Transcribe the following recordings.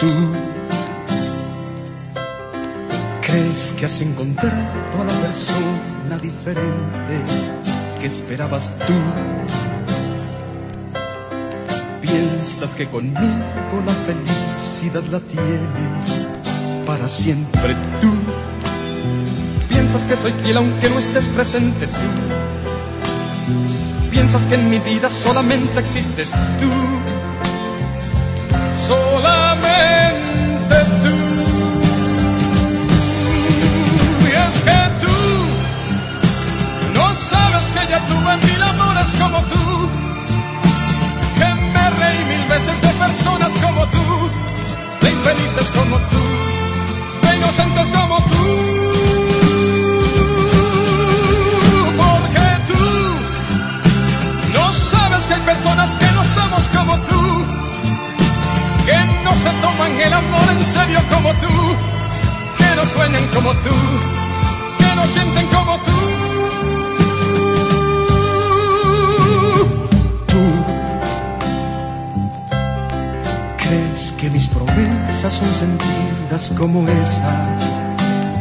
tú. Crees que has encontrado a la persona diferente que esperabas tú. Piensas que conmigo la felicidad la tienes para siempre tú. Piensas que soy fiel aunque no estés presente tú. Piensas que en mi vida solamente existes tú. Infelices como tú. De inocentes como tú. Porque tú no sabes que hay personas que no somos como tú, que no se toman el amor en serio como tú, que no sueñan como tú, que no sienten como. Tú crees que mis promesas son sentidas como esas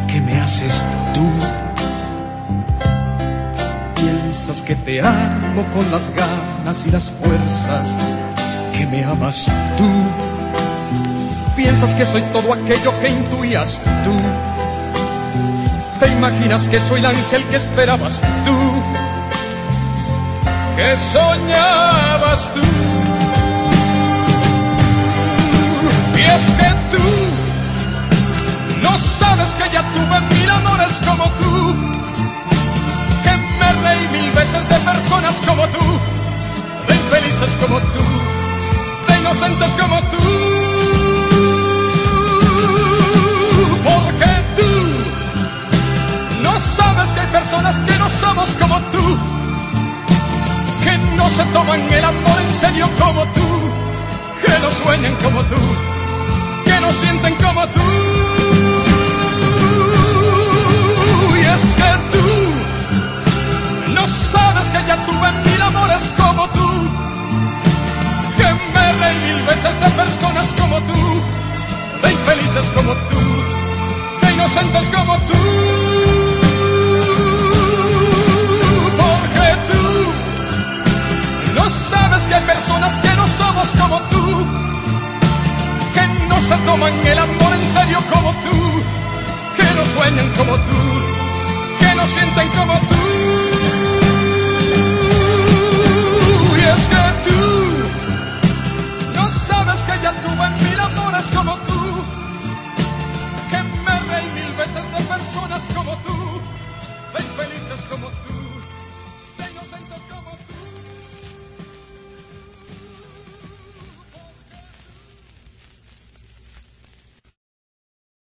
que me haces tú. Piensas que te amo con las ganas y las fuerzas que me amas tú. Piensas que soy todo aquello que intuías tú. Te imaginas que soy el ángel que esperabas tú. Que soñabas tú. Que tú no sabes que ya tuve mil amores como tú que me reí mil veces de personas como tú, de infelices como tú, de inocentes como tú. Porque tú no sabes que hay personas que no somos como tú, que no se toman el amor en serio como tú, que no sueñan como tú, no sienten como tú. Y es que tú no sabes que ya tuve mil amores como tú, que me reí mil veces de personas como tú, de infelices como tú, de inocentes como tú. se toman el amor en serio como tú, que no sueñan como tú, que no sienten como tú. Y es que tú no sabes que ya tuve mil amores como tú, que me reí mil veces de personas como tú, de infelices como tú, de inocentes como tú.